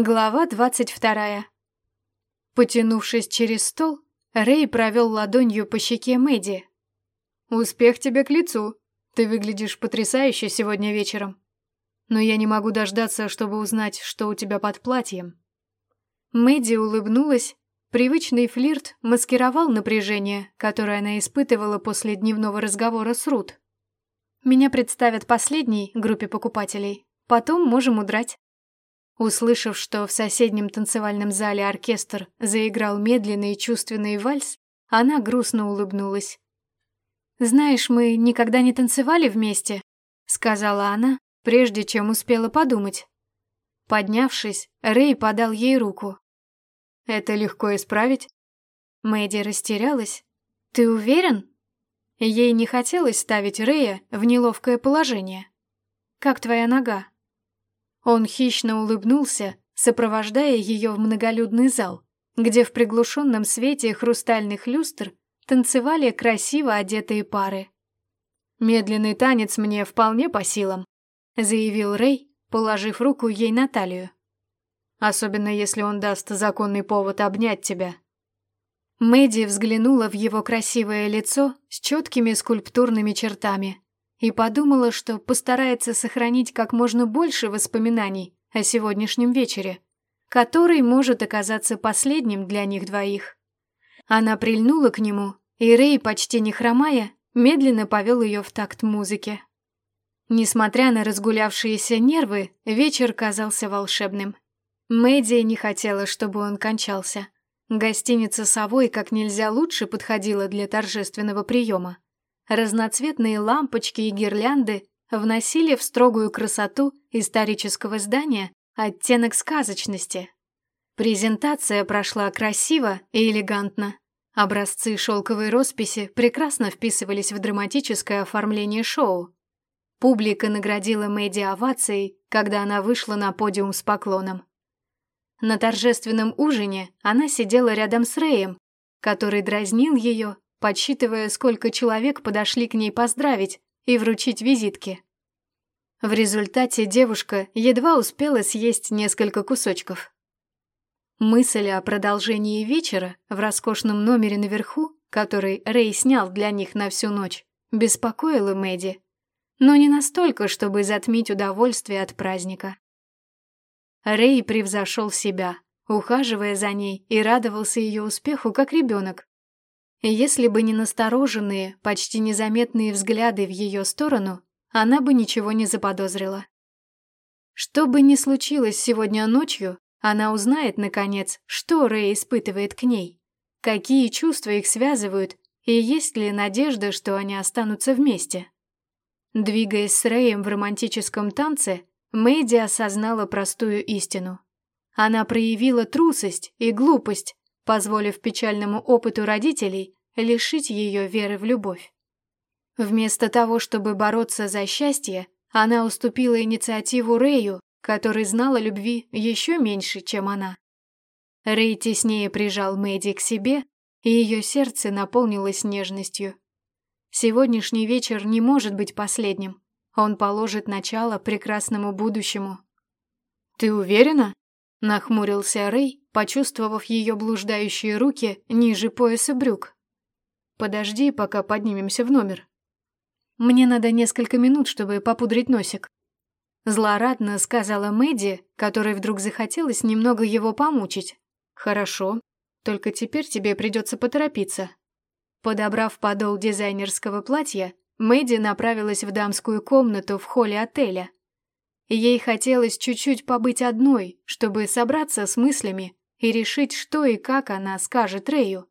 Глава двадцать вторая. Потянувшись через стол, Рэй провел ладонью по щеке Мэдди. «Успех тебе к лицу. Ты выглядишь потрясающе сегодня вечером. Но я не могу дождаться, чтобы узнать, что у тебя под платьем». Мэдди улыбнулась. Привычный флирт маскировал напряжение, которое она испытывала после дневного разговора с Рут. «Меня представят последней группе покупателей. Потом можем удрать». Услышав, что в соседнем танцевальном зале оркестр заиграл медленный и чувственный вальс, она грустно улыбнулась. «Знаешь, мы никогда не танцевали вместе», — сказала она, прежде чем успела подумать. Поднявшись, Рэй подал ей руку. «Это легко исправить?» Мэдди растерялась. «Ты уверен?» Ей не хотелось ставить Рэя в неловкое положение. «Как твоя нога?» Он хищно улыбнулся, сопровождая ее в многолюдный зал, где в приглушенном свете хрустальных люстр танцевали красиво одетые пары. «Медленный танец мне вполне по силам», — заявил Рэй, положив руку ей на талию. «Особенно если он даст законный повод обнять тебя». Мэдди взглянула в его красивое лицо с четкими скульптурными чертами и подумала, что постарается сохранить как можно больше воспоминаний о сегодняшнем вечере, который может оказаться последним для них двоих. Она прильнула к нему, и Рэй, почти не хромая, медленно повел ее в такт музыки. Несмотря на разгулявшиеся нервы, вечер казался волшебным. Мэдди не хотела, чтобы он кончался. Гостиница «Совой» как нельзя лучше подходила для торжественного приема. Разноцветные лампочки и гирлянды вносили в строгую красоту исторического здания оттенок сказочности. Презентация прошла красиво и элегантно. Образцы шелковой росписи прекрасно вписывались в драматическое оформление шоу. Публика наградила Мэдди овацией, когда она вышла на подиум с поклоном. На торжественном ужине она сидела рядом с Рэем, который дразнил ее подсчитывая, сколько человек подошли к ней поздравить и вручить визитки. В результате девушка едва успела съесть несколько кусочков. Мысль о продолжении вечера в роскошном номере наверху, который Рэй снял для них на всю ночь, беспокоила Мэдди, но не настолько, чтобы затмить удовольствие от праздника. Рэй превзошел себя, ухаживая за ней и радовался ее успеху, как ребенок, если бы не настороженные, почти незаметные взгляды в ее сторону, она бы ничего не заподозрила. Что бы ни случилось сегодня ночью, она узнает, наконец, что Рэй испытывает к ней, какие чувства их связывают и есть ли надежда, что они останутся вместе. Двигаясь с Рэем в романтическом танце, Мэдди осознала простую истину. Она проявила трусость и глупость, позволив печальному опыту родителей лишить ее веры в любовь. Вместо того, чтобы бороться за счастье, она уступила инициативу Рэю, который знал о любви еще меньше, чем она. Рэй теснее прижал Мэдди к себе, и ее сердце наполнилось нежностью. Сегодняшний вечер не может быть последним. Он положит начало прекрасному будущему. «Ты уверена?» — нахмурился Рэй, почувствовав ее блуждающие руки ниже пояса брюк. «Подожди, пока поднимемся в номер. Мне надо несколько минут, чтобы попудрить носик». Злорадно сказала Мэдди, которой вдруг захотелось немного его помучить. «Хорошо, только теперь тебе придется поторопиться». Подобрав подол дизайнерского платья, Мэдди направилась в дамскую комнату в холле отеля. Ей хотелось чуть-чуть побыть одной, чтобы собраться с мыслями и решить, что и как она скажет Рэю.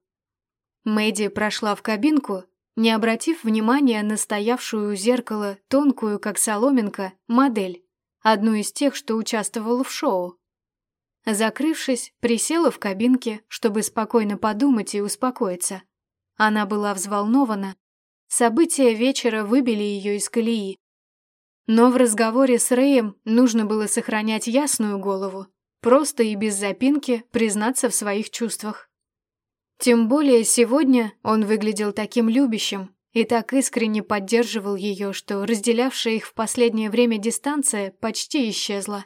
Мэдди прошла в кабинку, не обратив внимания на стоявшую у зеркала тонкую, как соломинка, модель, одну из тех, что участвовала в шоу. Закрывшись, присела в кабинке, чтобы спокойно подумать и успокоиться. Она была взволнована. События вечера выбили ее из колеи. Но в разговоре с Рэем нужно было сохранять ясную голову, просто и без запинки признаться в своих чувствах. Тем более сегодня он выглядел таким любящим и так искренне поддерживал ее, что разделявшая их в последнее время дистанция почти исчезла.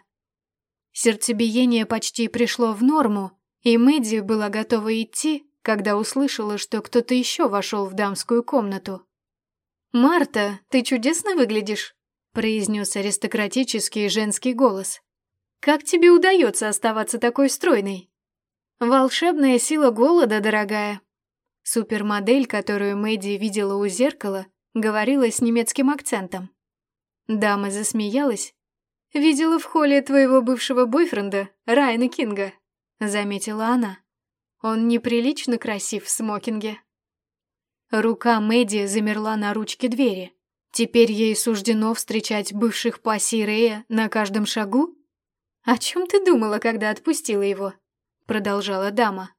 Сердцебиение почти пришло в норму, и Мэдди была готова идти, когда услышала, что кто-то еще вошел в дамскую комнату. «Марта, ты чудесно выглядишь», — произнес аристократический женский голос. «Как тебе удается оставаться такой стройной?» «Волшебная сила голода, дорогая». Супермодель, которую Мэдди видела у зеркала, говорила с немецким акцентом. Дама засмеялась. «Видела в холле твоего бывшего бойфренда, Райана Кинга», — заметила она. «Он неприлично красив в смокинге». Рука Мэдди замерла на ручке двери. Теперь ей суждено встречать бывших пассий Рея на каждом шагу? «О чем ты думала, когда отпустила его?» — продолжала дама.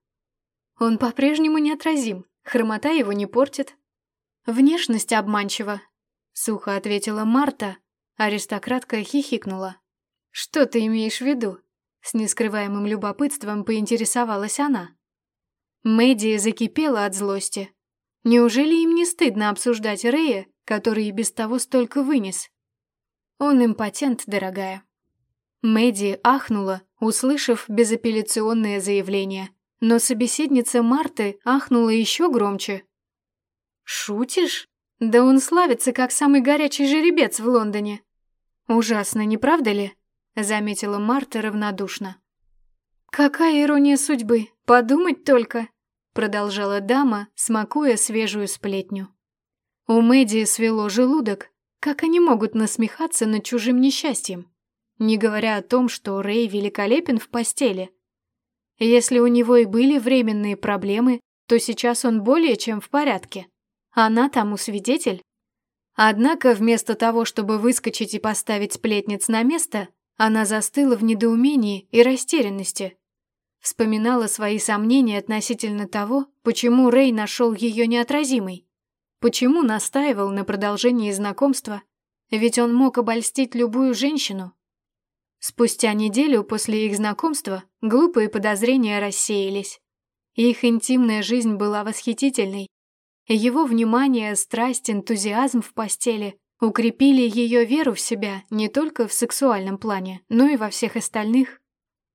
«Он по-прежнему неотразим, хромота его не портит». «Внешность обманчива», — сухо ответила Марта. Аристократка хихикнула. «Что ты имеешь в виду?» С нескрываемым любопытством поинтересовалась она. Мэдди закипела от злости. Неужели им не стыдно обсуждать Рэя, который и без того столько вынес? Он импотент, дорогая. Мэдди ахнула, услышав безапелляционное заявление, но собеседница Марты ахнула еще громче. «Шутишь? Да он славится как самый горячий жеребец в Лондоне». «Ужасно, не правда ли?» — заметила Марта равнодушно. «Какая ирония судьбы, подумать только!» продолжала дама, смакуя свежую сплетню. У Мэдди свело желудок. Как они могут насмехаться над чужим несчастьем? Не говоря о том, что Рэй великолепен в постели. Если у него и были временные проблемы, то сейчас он более чем в порядке. Она тому свидетель. Однако вместо того, чтобы выскочить и поставить сплетниц на место, она застыла в недоумении и растерянности. Вспоминала свои сомнения относительно того, почему Рэй нашел ее неотразимой. Почему настаивал на продолжении знакомства, ведь он мог обольстить любую женщину. Спустя неделю после их знакомства глупые подозрения рассеялись. Их интимная жизнь была восхитительной. Его внимание, страсть, энтузиазм в постели укрепили ее веру в себя не только в сексуальном плане, но и во всех остальных.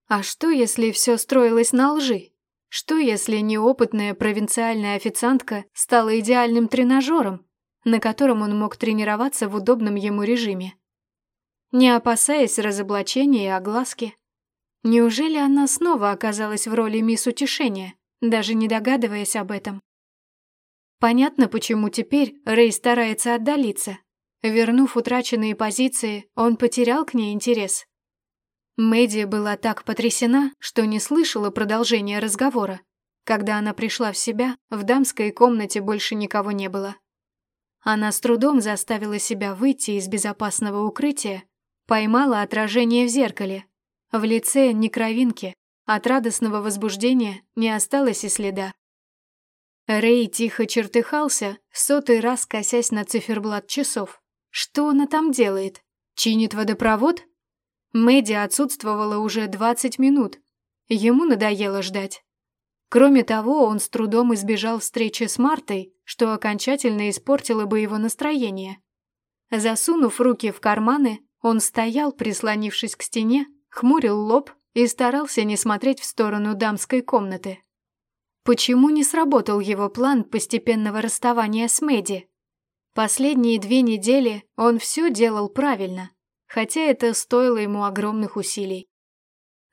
А что, если все строилось на лжи? Что, если неопытная провинциальная официантка стала идеальным тренажером, на котором он мог тренироваться в удобном ему режиме? Не опасаясь разоблачения и огласки. Неужели она снова оказалась в роли мисс Утешения, даже не догадываясь об этом? Понятно, почему теперь Рэй старается отдалиться. Вернув утраченные позиции, он потерял к ней интерес. Мэдди была так потрясена, что не слышала продолжения разговора. Когда она пришла в себя, в дамской комнате больше никого не было. Она с трудом заставила себя выйти из безопасного укрытия, поймала отражение в зеркале. В лице ни кровинки, от радостного возбуждения не осталось и следа. Рэй тихо чертыхался, сотый раз косясь на циферблат часов. Что она там делает? Чинит водопровод? Мэдди отсутствовала уже 20 минут. Ему надоело ждать. Кроме того, он с трудом избежал встречи с Мартой, что окончательно испортило бы его настроение. Засунув руки в карманы, он стоял, прислонившись к стене, хмурил лоб и старался не смотреть в сторону дамской комнаты. Почему не сработал его план постепенного расставания с Мэдди? Последние две недели он все делал правильно, хотя это стоило ему огромных усилий.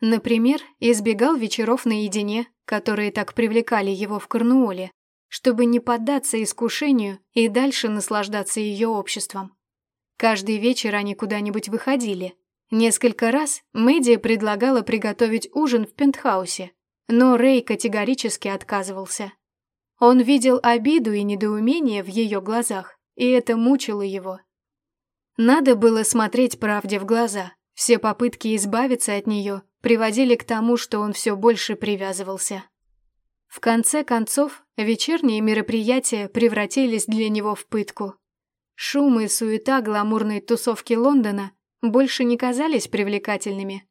Например, избегал вечеров наедине, которые так привлекали его в Корнуоле, чтобы не поддаться искушению и дальше наслаждаться ее обществом. Каждый вечер они куда-нибудь выходили. Несколько раз Мэдди предлагала приготовить ужин в пентхаусе, но Рэй категорически отказывался. Он видел обиду и недоумение в ее глазах, и это мучило его. Надо было смотреть правде в глаза. Все попытки избавиться от нее приводили к тому, что он все больше привязывался. В конце концов, вечерние мероприятия превратились для него в пытку. Шум и суета гламурной тусовки Лондона больше не казались привлекательными.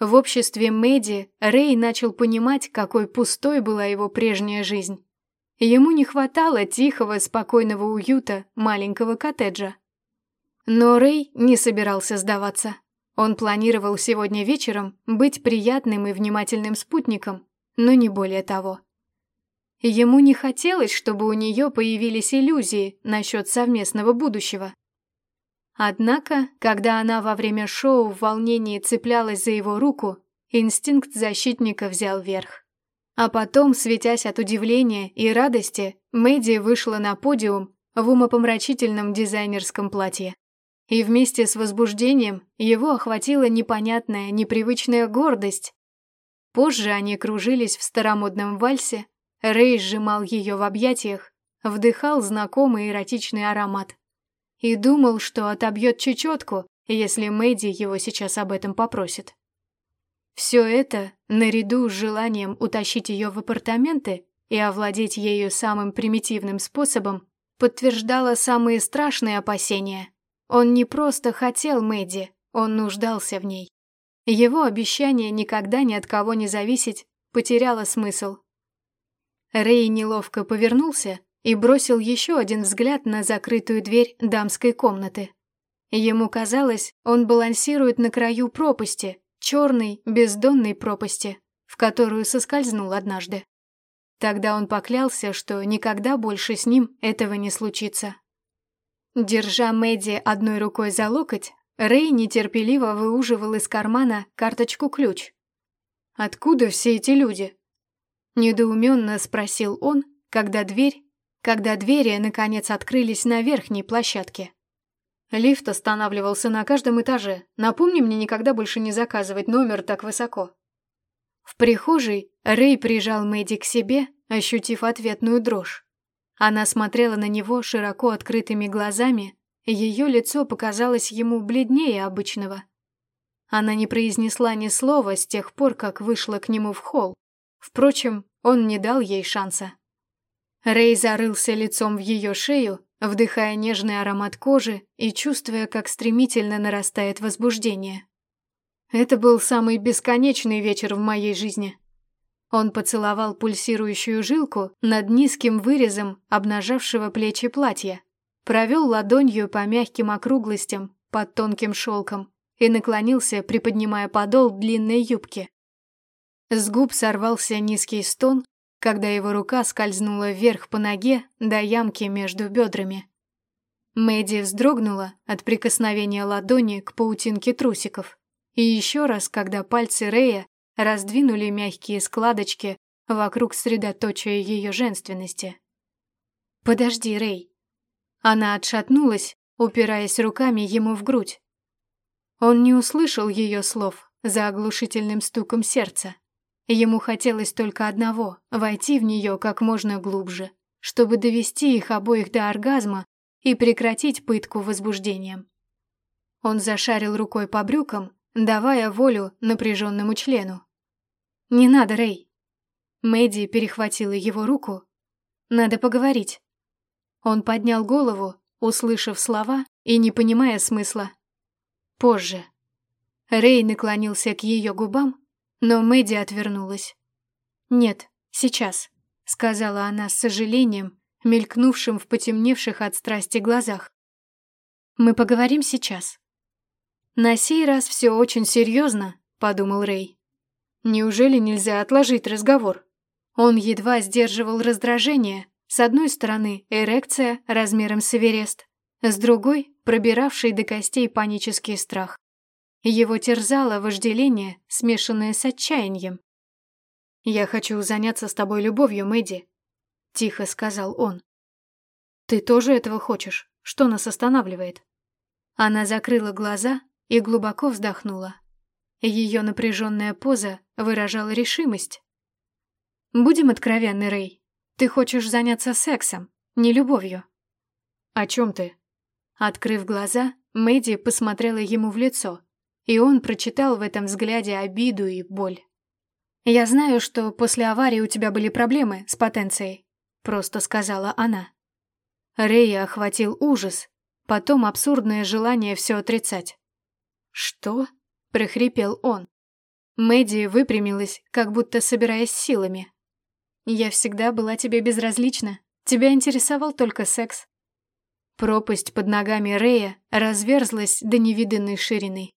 В обществе Мэдди Рэй начал понимать, какой пустой была его прежняя жизнь. Ему не хватало тихого, спокойного уюта маленького коттеджа. Но Рэй не собирался сдаваться. Он планировал сегодня вечером быть приятным и внимательным спутником, но не более того. Ему не хотелось, чтобы у нее появились иллюзии насчет совместного будущего. Однако, когда она во время шоу в волнении цеплялась за его руку, инстинкт защитника взял верх. А потом, светясь от удивления и радости, Мэдди вышла на подиум в умопомрачительном дизайнерском платье. И вместе с возбуждением его охватила непонятная, непривычная гордость. Позже они кружились в старомодном вальсе, Рэй сжимал ее в объятиях, вдыхал знакомый эротичный аромат. И думал, что отобьет чечетку, если Мэдди его сейчас об этом попросит. Все это, наряду с желанием утащить ее в апартаменты и овладеть ею самым примитивным способом, подтверждало самые страшные опасения. Он не просто хотел Мэдди, он нуждался в ней. Его обещание никогда ни от кого не зависеть потеряло смысл. Рэй неловко повернулся и бросил еще один взгляд на закрытую дверь дамской комнаты. Ему казалось, он балансирует на краю пропасти, черной, бездонной пропасти, в которую соскользнул однажды. Тогда он поклялся, что никогда больше с ним этого не случится. Держа Мэдди одной рукой за локоть, Рэй нетерпеливо выуживал из кармана карточку-ключ. «Откуда все эти люди?» Недоуменно спросил он, когда дверь, когда двери наконец открылись на верхней площадке. Лифт останавливался на каждом этаже. Напомни мне никогда больше не заказывать номер так высоко. В прихожей Рэй прижал Мэдди к себе, ощутив ответную дрожь. Она смотрела на него широко открытыми глазами, и ее лицо показалось ему бледнее обычного. Она не произнесла ни слова с тех пор, как вышла к нему в холл. Впрочем, он не дал ей шанса. Рэй зарылся лицом в ее шею, вдыхая нежный аромат кожи и чувствуя, как стремительно нарастает возбуждение. Это был самый бесконечный вечер в моей жизни. Он поцеловал пульсирующую жилку над низким вырезом обнажавшего плечи платья, провел ладонью по мягким округлостям под тонким шелком и наклонился, приподнимая подол длинной юбки. С губ сорвался низкий стон, когда его рука скользнула вверх по ноге до ямки между бедрами. Мэдди вздрогнула от прикосновения ладони к паутинке трусиков. И еще раз, когда пальцы Рея раздвинули мягкие складочки вокруг средоточия ее женственности. «Подожди, Рэй». Она отшатнулась, упираясь руками ему в грудь. Он не услышал ее слов за оглушительным стуком сердца. Ему хотелось только одного — войти в нее как можно глубже, чтобы довести их обоих до оргазма и прекратить пытку возбуждением. Он зашарил рукой по брюкам, давая волю напряженному члену. «Не надо, Рэй!» Мэдди перехватила его руку. «Надо поговорить». Он поднял голову, услышав слова и не понимая смысла. «Позже». Рэй наклонился к ее губам, но Мэдди отвернулась. «Нет, сейчас», — сказала она с сожалением, мелькнувшим в потемневших от страсти глазах. «Мы поговорим сейчас». «На сей раз все очень серьезно», — подумал Рэй. «Неужели нельзя отложить разговор?» Он едва сдерживал раздражение. С одной стороны, эрекция размером с Эверест, с другой — пробиравший до костей панический страх. Его терзало вожделение, смешанное с отчаянием. «Я хочу заняться с тобой любовью, Мэдди», — тихо сказал он. «Ты тоже этого хочешь? Что нас останавливает?» Она закрыла глаза и глубоко вздохнула. Ее напряженная поза выражала решимость. «Будем откровенны, Рэй. Ты хочешь заняться сексом, не любовью». «О чем ты?» Открыв глаза, Мэдди посмотрела ему в лицо и он прочитал в этом взгляде обиду и боль. «Я знаю, что после аварии у тебя были проблемы с потенцией», — просто сказала она. Рэя охватил ужас, потом абсурдное желание все отрицать. «Что?» — прохрипел он. Мэдди выпрямилась, как будто собираясь силами. «Я всегда была тебе безразлична. Тебя интересовал только секс». Пропасть под ногами Рэя разверзлась до невиданной ширины.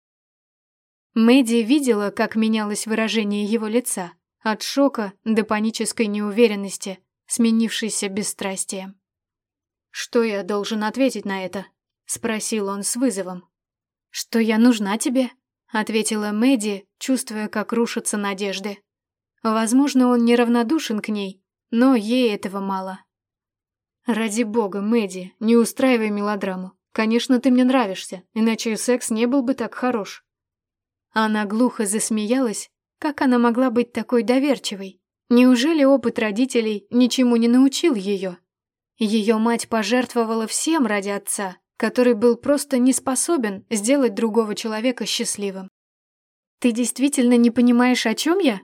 Мэдди видела, как менялось выражение его лица, от шока до панической неуверенности, сменившейся бесстрастием. «Что я должен ответить на это?» — спросил он с вызовом. «Что я нужна тебе?» — ответила Мэдди, чувствуя, как рушатся надежды. Возможно, он неравнодушен к ней, но ей этого мало. «Ради бога, Мэдди, не устраивай мелодраму. Конечно, ты мне нравишься, иначе секс не был бы так хорош». Она глухо засмеялась, как она могла быть такой доверчивой. Неужели опыт родителей ничему не научил ее? Ее мать пожертвовала всем ради отца, который был просто не способен сделать другого человека счастливым. «Ты действительно не понимаешь, о чем я?»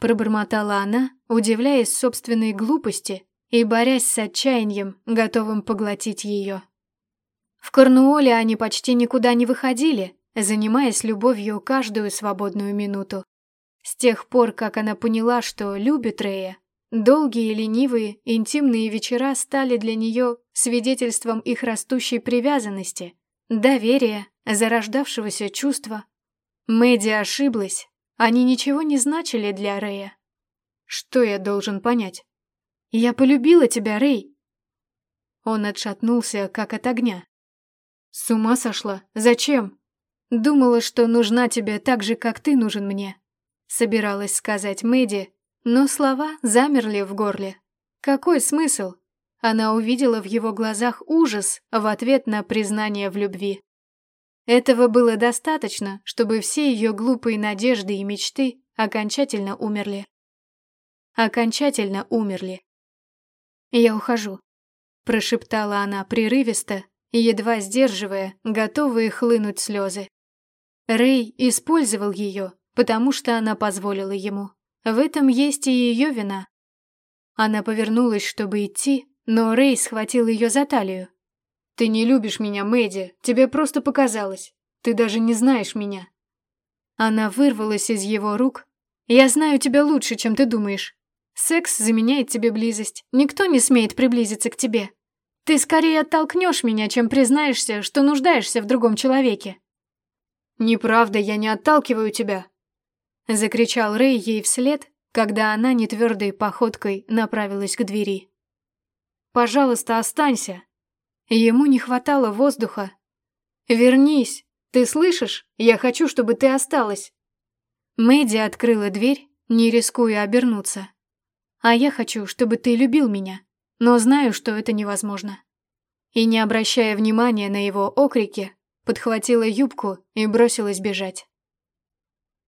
Пробормотала она, удивляясь собственной глупости и борясь с отчаянием, готовым поглотить ее. В Корнуоле они почти никуда не выходили, занимаясь любовью каждую свободную минуту. С тех пор, как она поняла, что любит Рея, долгие, ленивые, интимные вечера стали для нее свидетельством их растущей привязанности, доверия, зарождавшегося чувства. Мэдди ошиблась, они ничего не значили для Рея. Что я должен понять? «Я полюбила тебя, Рэй!» Он отшатнулся, как от огня. «С ума сошла? Зачем? Думала, что нужна тебе так же, как ты нужен мне». Собиралась сказать Мэдди, но слова замерли в горле. Какой смысл? Она увидела в его глазах ужас в ответ на признание в любви. Этого было достаточно, чтобы все ее глупые надежды и мечты окончательно умерли. Окончательно умерли. «Я ухожу», — прошептала она прерывисто, едва сдерживая, готовые хлынуть слезы. Рэй использовал ее, потому что она позволила ему. В этом есть и ее вина. Она повернулась, чтобы идти, но Рэй схватил ее за талию. «Ты не любишь меня, Мэдди, тебе просто показалось. Ты даже не знаешь меня». Она вырвалась из его рук. «Я знаю тебя лучше, чем ты думаешь. Секс заменяет тебе близость. Никто не смеет приблизиться к тебе. Ты скорее оттолкнешь меня, чем признаешься, что нуждаешься в другом человеке. «Неправда, я не отталкиваю тебя!» Закричал Рэй ей вслед, когда она нетвердой походкой направилась к двери. «Пожалуйста, останься!» Ему не хватало воздуха. «Вернись! Ты слышишь? Я хочу, чтобы ты осталась!» Мэдди открыла дверь, не рискуя обернуться. А я хочу, чтобы ты любил меня, но знаю, что это невозможно. И не обращая внимания на его окрики, подхватила юбку и бросилась бежать.